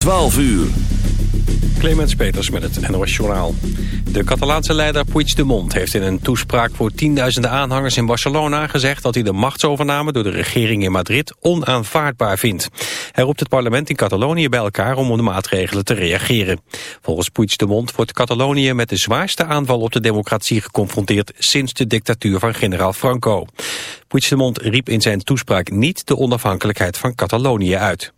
12 uur. Clemens Peters met het NOS Journaal. De Catalaanse leider Puigdemont heeft in een toespraak voor tienduizenden aanhangers in Barcelona gezegd dat hij de machtsovername door de regering in Madrid onaanvaardbaar vindt. Hij roept het parlement in Catalonië bij elkaar om op de maatregelen te reageren. Volgens Puigdemont wordt Catalonië met de zwaarste aanval op de democratie geconfronteerd sinds de dictatuur van generaal Franco. Puigdemont riep in zijn toespraak niet de onafhankelijkheid van Catalonië uit.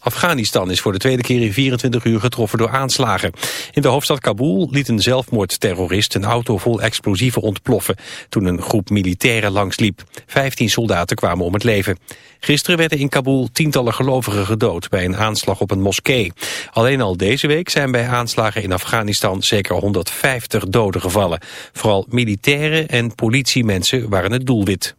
Afghanistan is voor de tweede keer in 24 uur getroffen door aanslagen. In de hoofdstad Kabul liet een zelfmoordterrorist een auto vol explosieven ontploffen toen een groep militairen langsliep. 15 soldaten kwamen om het leven. Gisteren werden in Kabul tientallen gelovigen gedood bij een aanslag op een moskee. Alleen al deze week zijn bij aanslagen in Afghanistan zeker 150 doden gevallen. Vooral militairen en politiemensen waren het doelwit.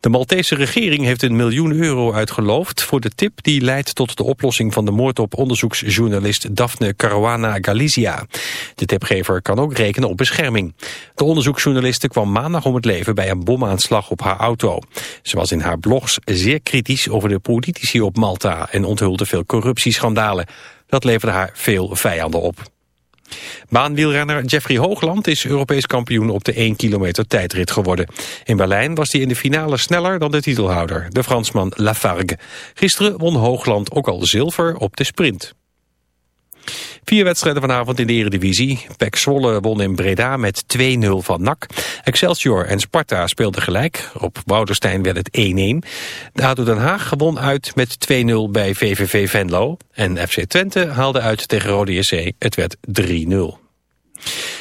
De Maltese regering heeft een miljoen euro uitgeloofd voor de tip die leidt tot de oplossing van de moord op onderzoeksjournalist Daphne Caruana Galizia. De tipgever kan ook rekenen op bescherming. De onderzoeksjournaliste kwam maandag om het leven bij een bomaanslag op haar auto. Ze was in haar blogs zeer kritisch over de politici op Malta en onthulde veel corruptieschandalen. Dat leverde haar veel vijanden op. Baanwielrenner Jeffrey Hoogland is Europees kampioen op de 1 kilometer tijdrit geworden. In Berlijn was hij in de finale sneller dan de titelhouder, de Fransman Lafargue. Gisteren won Hoogland ook al zilver op de sprint. Vier wedstrijden vanavond in de Eredivisie. PEC Zwolle won in Breda met 2-0 van NAC. Excelsior en Sparta speelden gelijk. Op Woudenstein werd het 1-1. De ADO Den Haag won uit met 2-0 bij VVV Venlo. En FC Twente haalde uit tegen Rode JC. Het werd 3-0.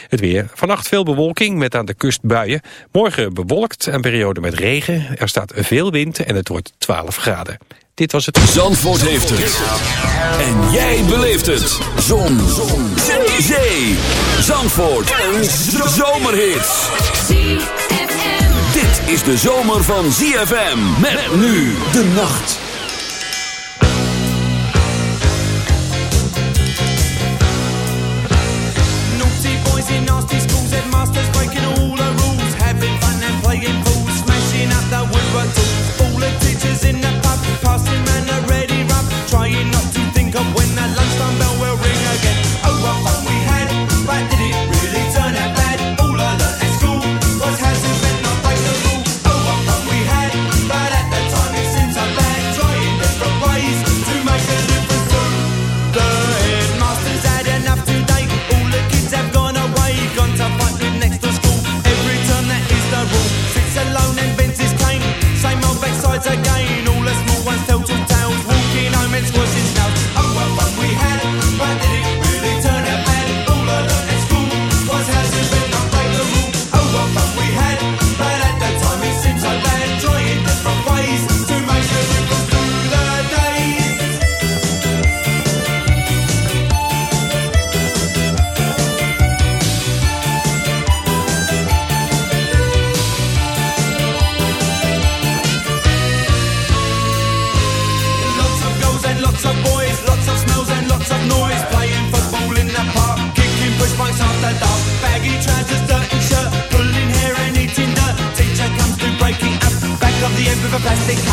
Het weer. Vannacht veel bewolking met aan de kust buien. Morgen bewolkt en periode met regen. Er staat veel wind en het wordt 12 graden. Dit was het... Zandvoort heeft het. En jij beleeft het. Zon. Zon. Zee. Zandvoort. Een zomerhit. Dit is de zomer van ZFM. Met nu de nacht. Up plastic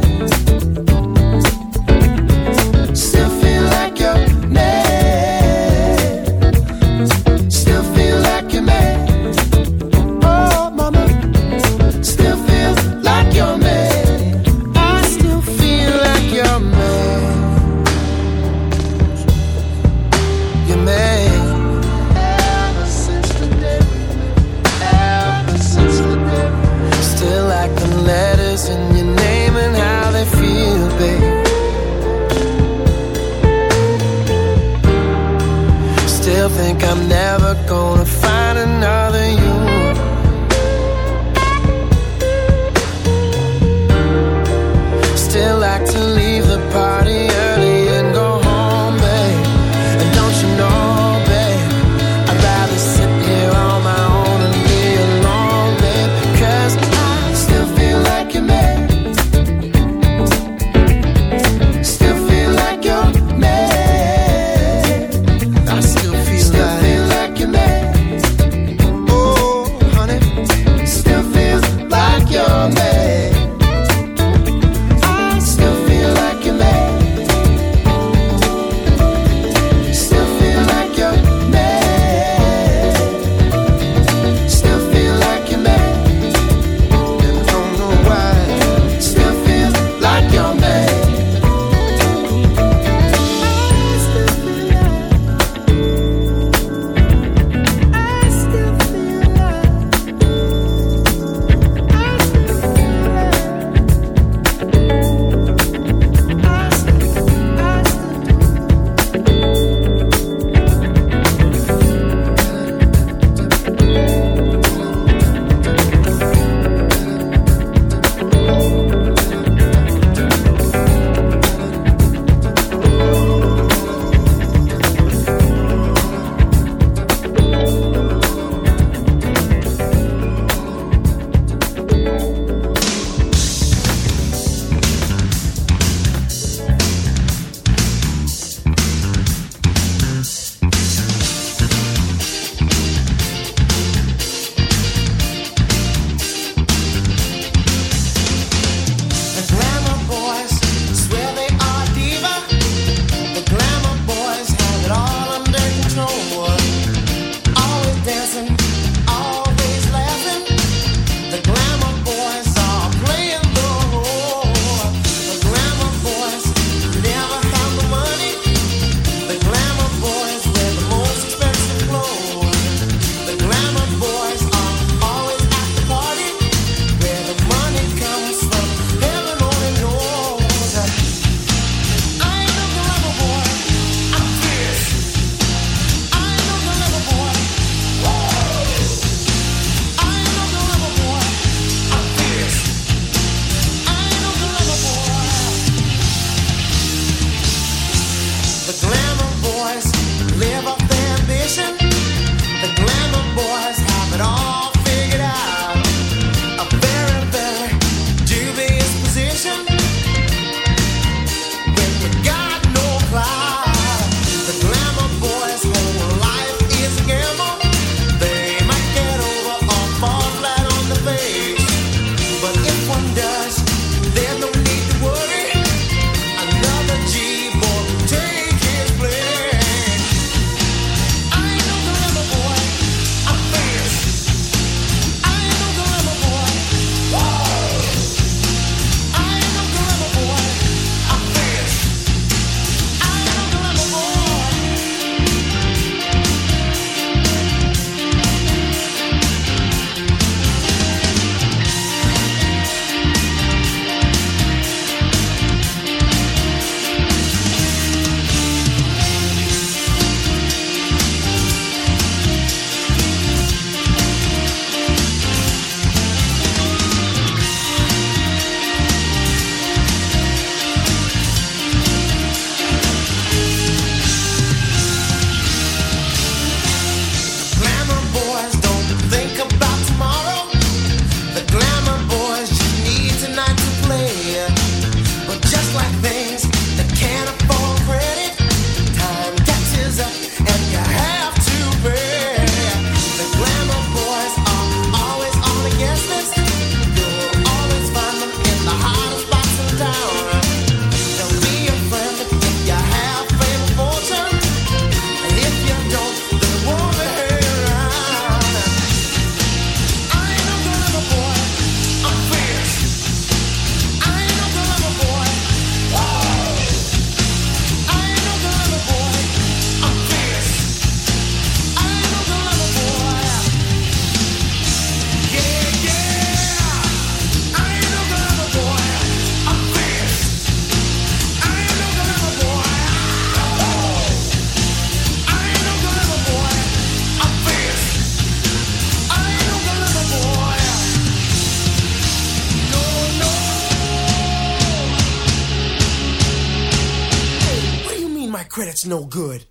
No good.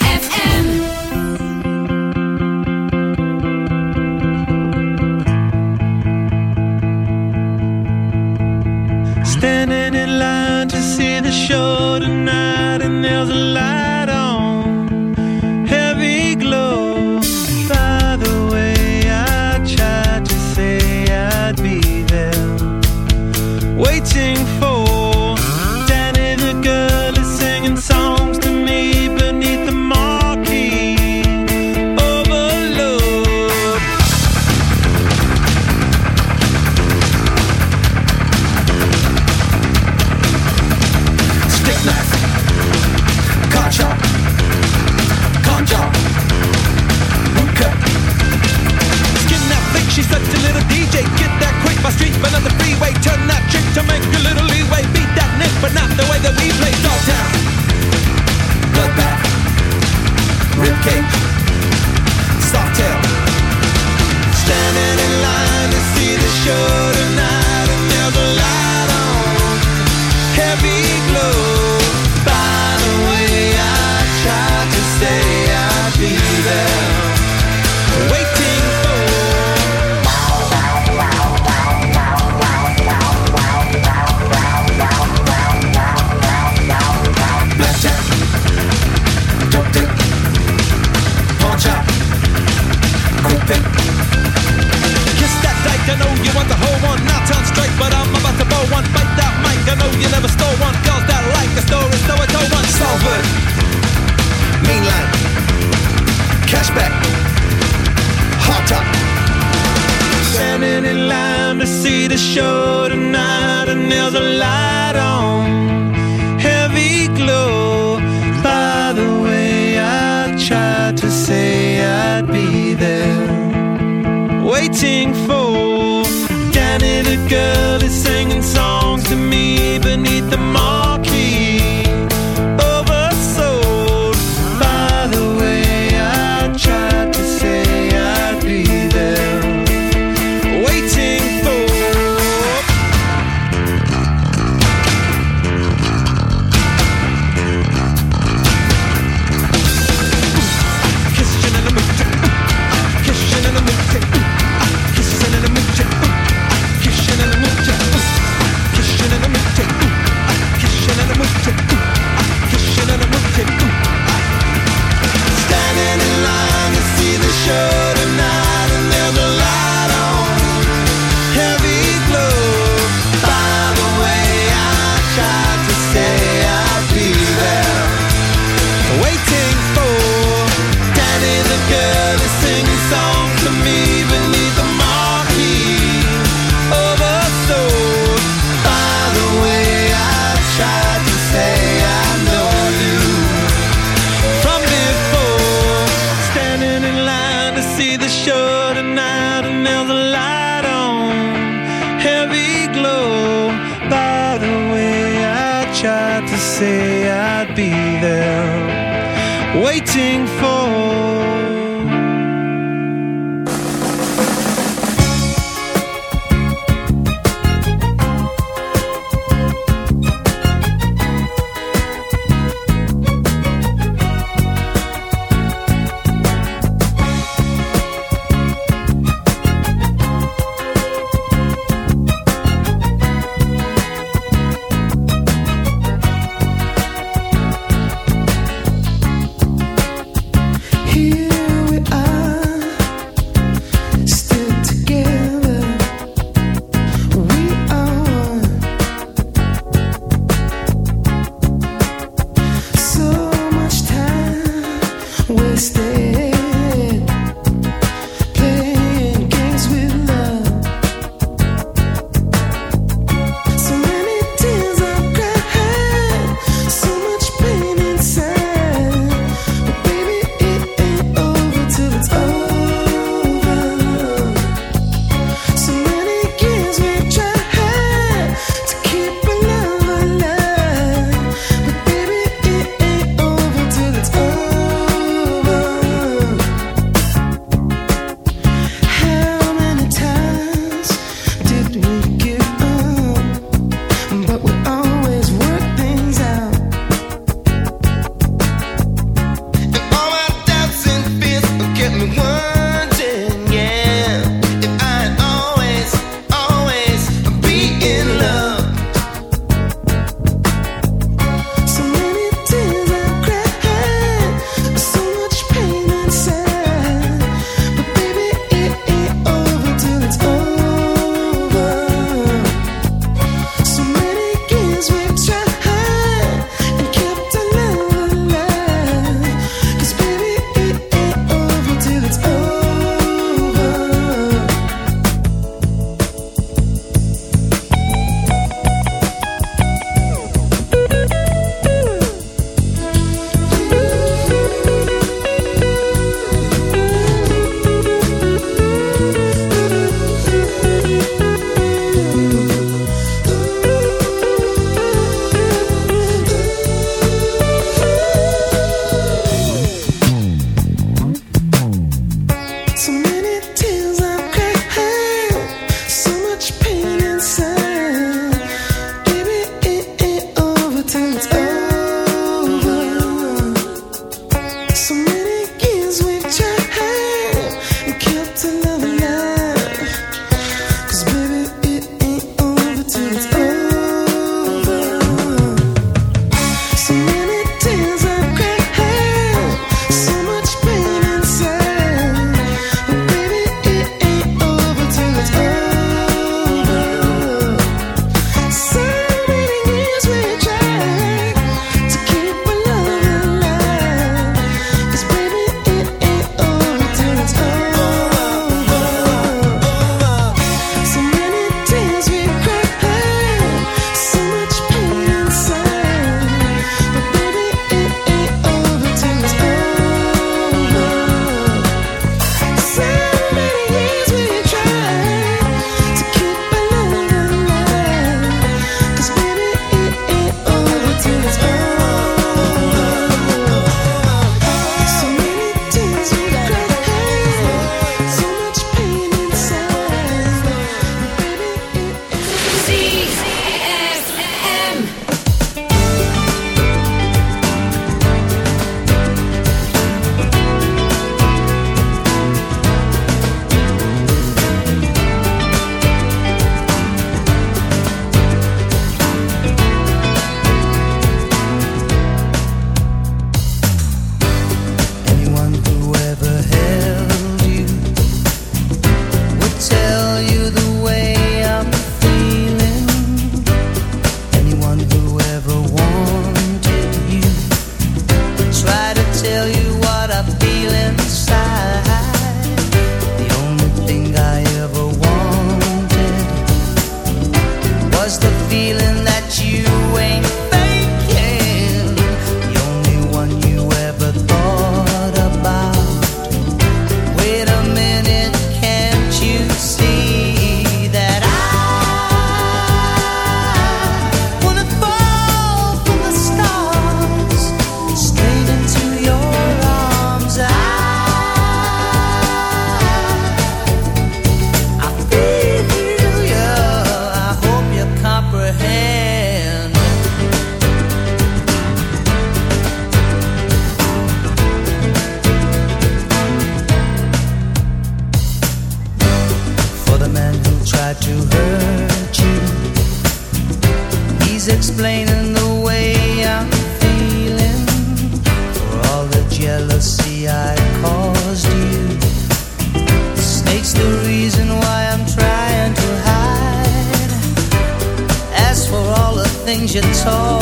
sol.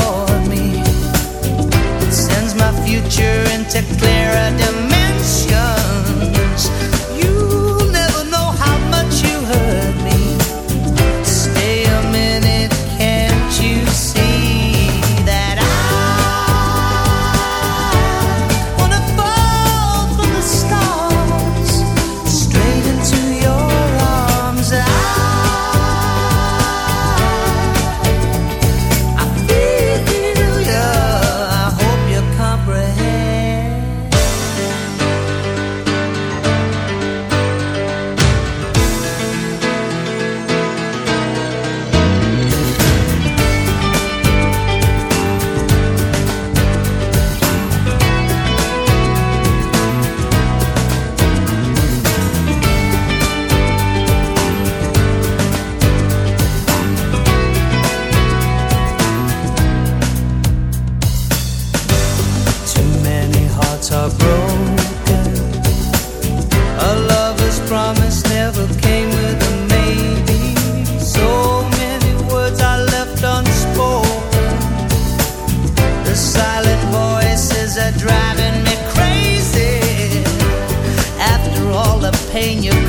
pain you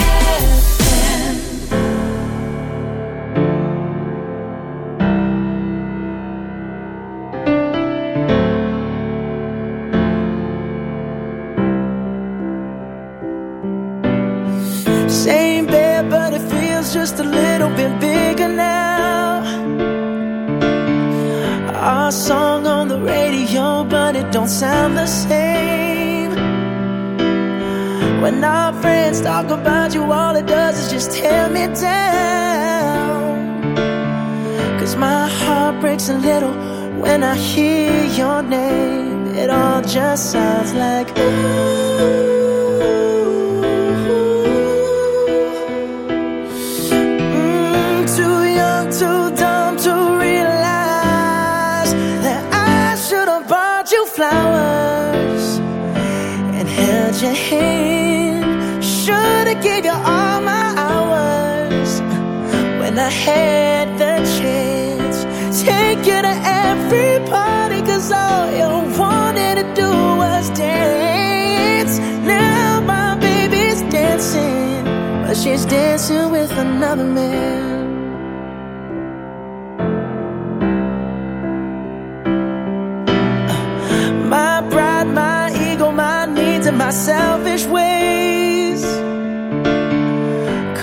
dancing with another man. My pride, my ego, my needs, and my selfish ways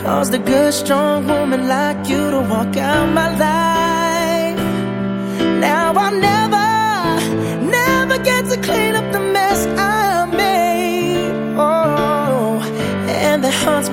caused a good, strong woman like you to walk out my life. Now I'll never,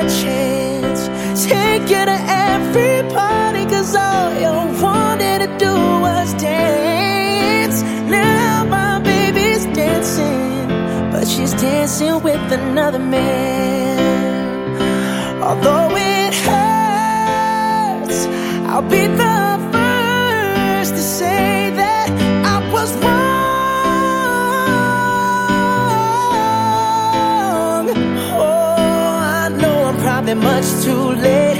chance. Take you to every party, cause all you wanted to do was dance. Now my baby's dancing, but she's dancing with another man. Although it hurts, I'll be the first to say that I was wrong. Oh, I know I'm probably much too late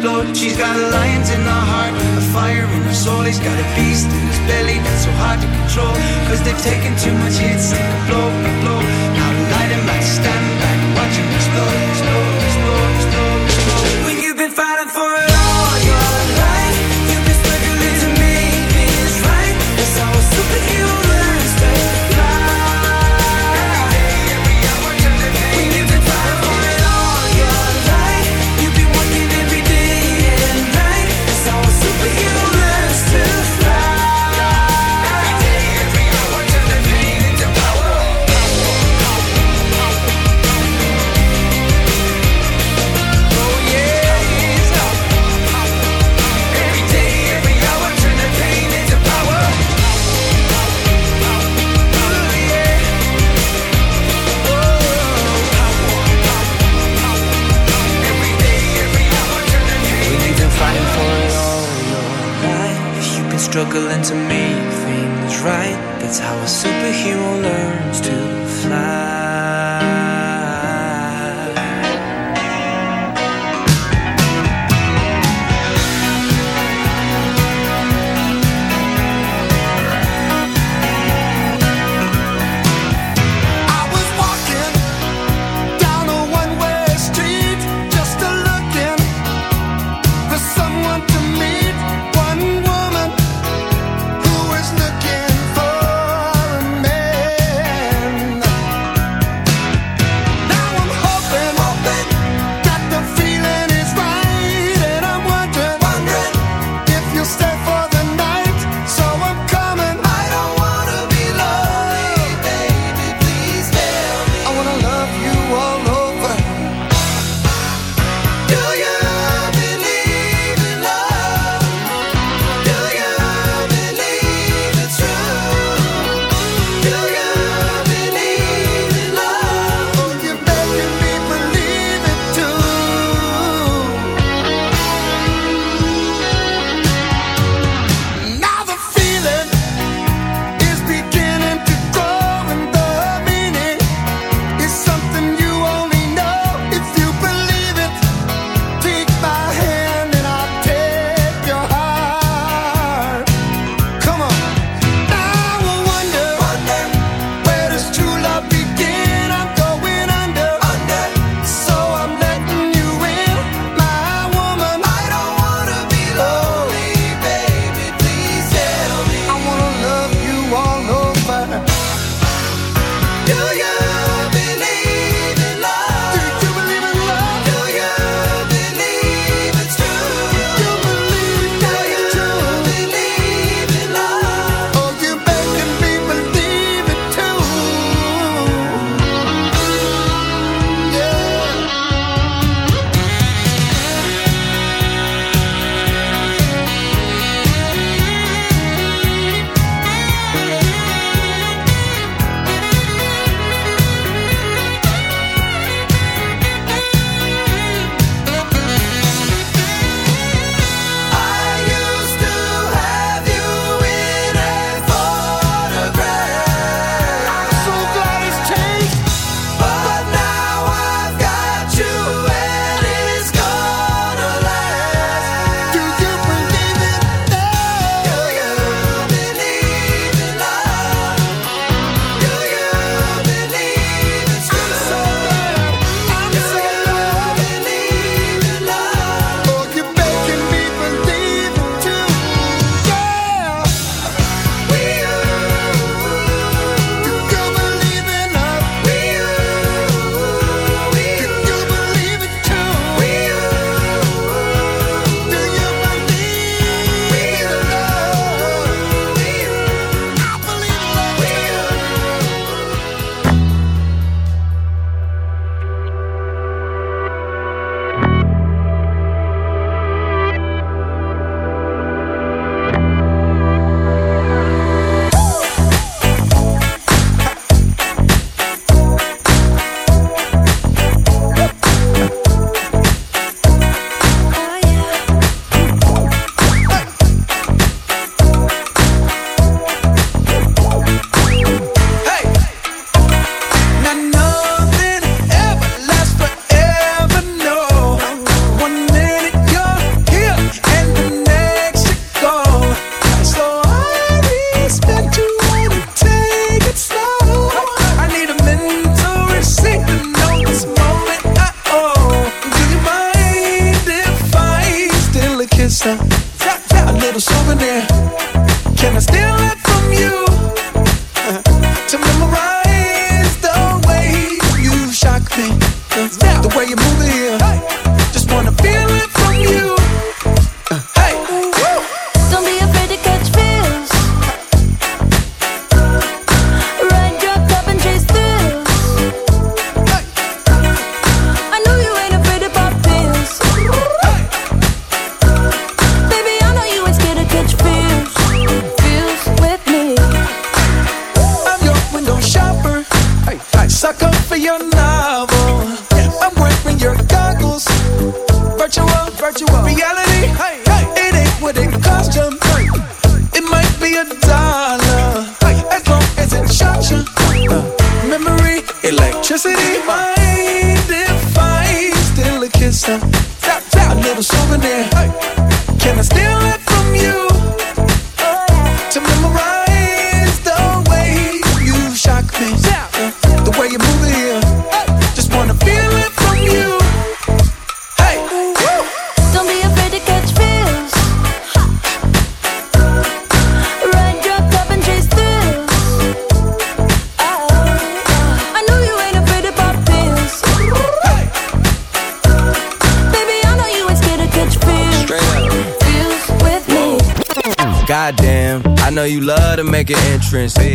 explode. She's got a lion in her heart, a fire in her soul. He's got a beast in his belly that's so hard to control. Cause they've taken too much hits, blow, blow. Now to me.